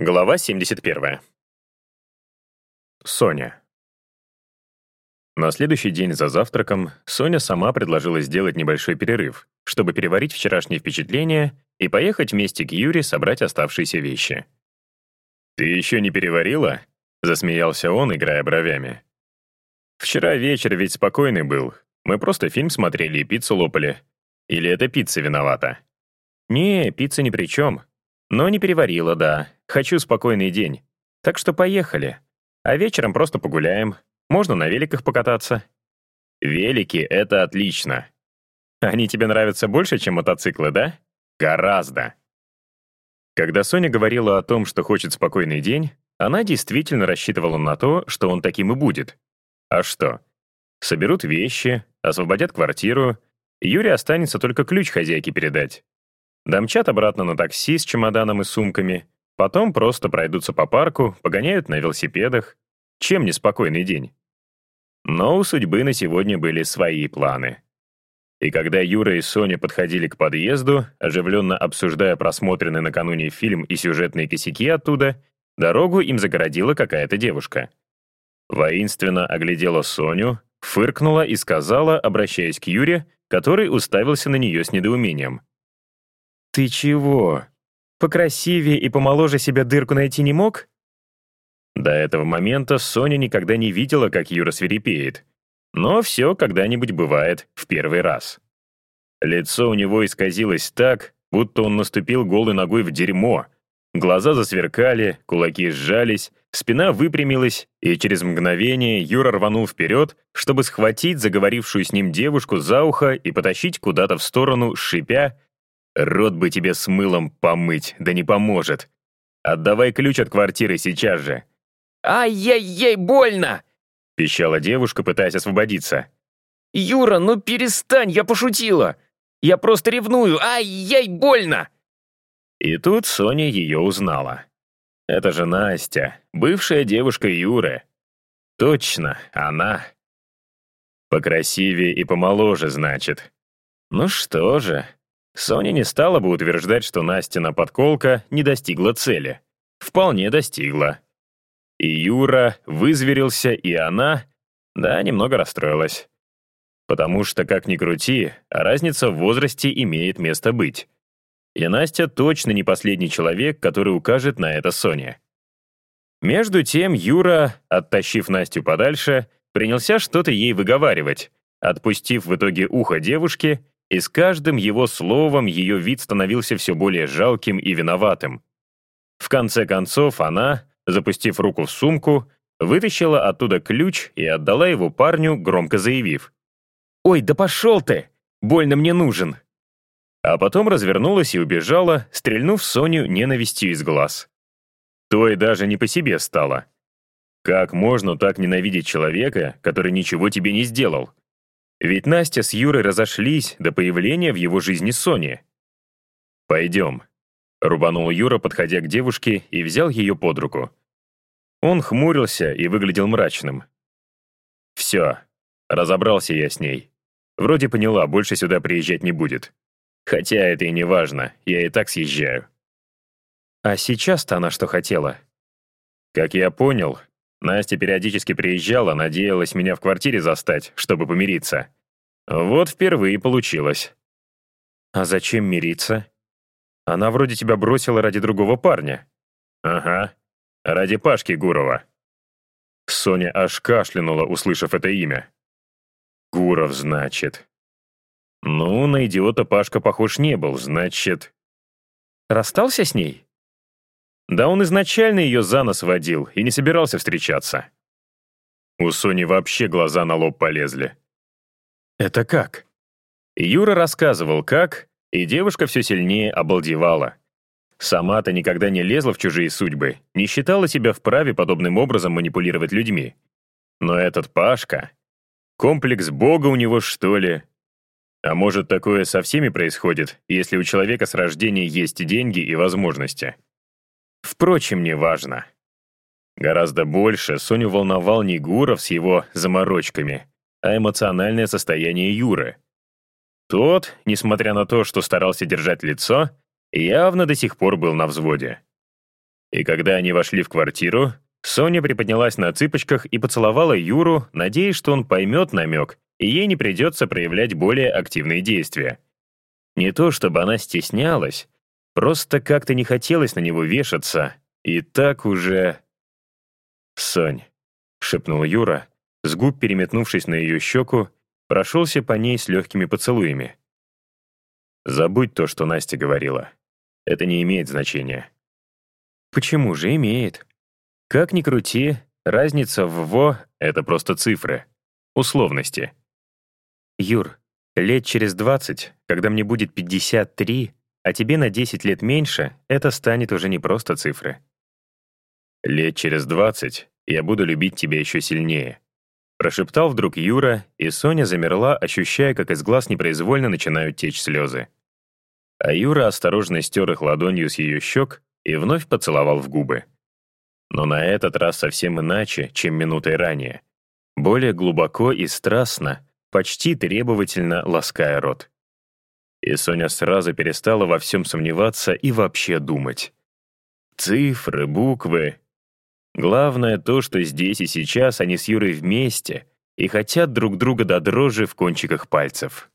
Глава 71. Соня. На следующий день за завтраком Соня сама предложила сделать небольшой перерыв, чтобы переварить вчерашние впечатления и поехать вместе к Юре собрать оставшиеся вещи. «Ты еще не переварила?» — засмеялся он, играя бровями. «Вчера вечер ведь спокойный был. Мы просто фильм смотрели и пиццу лопали. Или это пицца виновата?» «Не, пицца ни при чем. Но не переварила, да. Хочу спокойный день. Так что поехали. А вечером просто погуляем. Можно на великах покататься. Велики — это отлично. Они тебе нравятся больше, чем мотоциклы, да? Гораздо. Когда Соня говорила о том, что хочет спокойный день, она действительно рассчитывала на то, что он таким и будет. А что? Соберут вещи, освободят квартиру, Юре останется только ключ хозяйке передать. Домчат обратно на такси с чемоданом и сумками, потом просто пройдутся по парку, погоняют на велосипедах. Чем неспокойный день? Но у судьбы на сегодня были свои планы. И когда Юра и Соня подходили к подъезду, оживленно обсуждая просмотренный накануне фильм и сюжетные косяки оттуда, дорогу им загородила какая-то девушка. Воинственно оглядела Соню, фыркнула и сказала, обращаясь к Юре, который уставился на нее с недоумением. «Ты чего? Покрасивее и помоложе себя дырку найти не мог?» До этого момента Соня никогда не видела, как Юра свирепеет. Но все когда-нибудь бывает в первый раз. Лицо у него исказилось так, будто он наступил голой ногой в дерьмо. Глаза засверкали, кулаки сжались, спина выпрямилась, и через мгновение Юра рванул вперед, чтобы схватить заговорившую с ним девушку за ухо и потащить куда-то в сторону, шипя Рот бы тебе с мылом помыть, да не поможет. Отдавай ключ от квартиры сейчас же». «Ай-яй-яй, больно!» — пищала девушка, пытаясь освободиться. «Юра, ну перестань, я пошутила! Я просто ревную, ай-яй, больно!» И тут Соня ее узнала. Это же Настя, бывшая девушка Юры. Точно, она. Покрасивее и помоложе, значит. Ну что же, Соня не стала бы утверждать, что Настина подколка не достигла цели. Вполне достигла. И Юра вызверился, и она, да, немного расстроилась. Потому что, как ни крути, разница в возрасте имеет место быть. И Настя точно не последний человек, который укажет на это Соне. Между тем Юра, оттащив Настю подальше, принялся что-то ей выговаривать, отпустив в итоге ухо девушки и с каждым его словом ее вид становился все более жалким и виноватым. В конце концов она, запустив руку в сумку, вытащила оттуда ключ и отдала его парню, громко заявив. «Ой, да пошел ты! Больно мне нужен!» А потом развернулась и убежала, стрельнув Соню ненавистью из глаз. То и даже не по себе стало. Как можно так ненавидеть человека, который ничего тебе не сделал? Ведь Настя с Юрой разошлись до появления в его жизни Сони. «Пойдем», — рубанул Юра, подходя к девушке, и взял ее под руку. Он хмурился и выглядел мрачным. «Все, разобрался я с ней. Вроде поняла, больше сюда приезжать не будет. Хотя это и не важно, я и так съезжаю». «А сейчас-то она что хотела?» «Как я понял, Настя периодически приезжала, надеялась меня в квартире застать, чтобы помириться. Вот впервые получилось. А зачем мириться? Она вроде тебя бросила ради другого парня. Ага, ради Пашки Гурова. Соня аж кашлянула, услышав это имя. Гуров, значит. Ну, на идиота Пашка похож не был, значит... Расстался с ней? Да он изначально ее за нос водил и не собирался встречаться. У Сони вообще глаза на лоб полезли. «Это как?» Юра рассказывал, как, и девушка все сильнее обалдевала. Сама-то никогда не лезла в чужие судьбы, не считала себя вправе подобным образом манипулировать людьми. Но этот Пашка... Комплекс Бога у него, что ли? А может, такое со всеми происходит, если у человека с рождения есть деньги и возможности? Впрочем, не важно. Гораздо больше Соню волновал не Гуров с его заморочками, а эмоциональное состояние Юры. Тот, несмотря на то, что старался держать лицо, явно до сих пор был на взводе. И когда они вошли в квартиру, Соня приподнялась на цыпочках и поцеловала Юру, надеясь, что он поймет намек, и ей не придется проявлять более активные действия. Не то чтобы она стеснялась, просто как-то не хотелось на него вешаться, и так уже... «Сонь», — шепнул Юра, с губ переметнувшись на ее щеку, прошелся по ней с легкими поцелуями. «Забудь то, что Настя говорила. Это не имеет значения». «Почему же имеет?» Как ни крути, разница в ВО — это просто цифры, условности. Юр, лет через 20, когда мне будет 53, а тебе на 10 лет меньше, это станет уже не просто цифры. Лет через 20 я буду любить тебя еще сильнее. Прошептал вдруг Юра, и Соня замерла, ощущая, как из глаз непроизвольно начинают течь слезы. А Юра осторожно стер их ладонью с ее щек и вновь поцеловал в губы но на этот раз совсем иначе, чем минутой ранее. Более глубоко и страстно, почти требовательно лаская рот. И Соня сразу перестала во всем сомневаться и вообще думать. Цифры, буквы. Главное то, что здесь и сейчас они с Юрой вместе и хотят друг друга до дрожи в кончиках пальцев.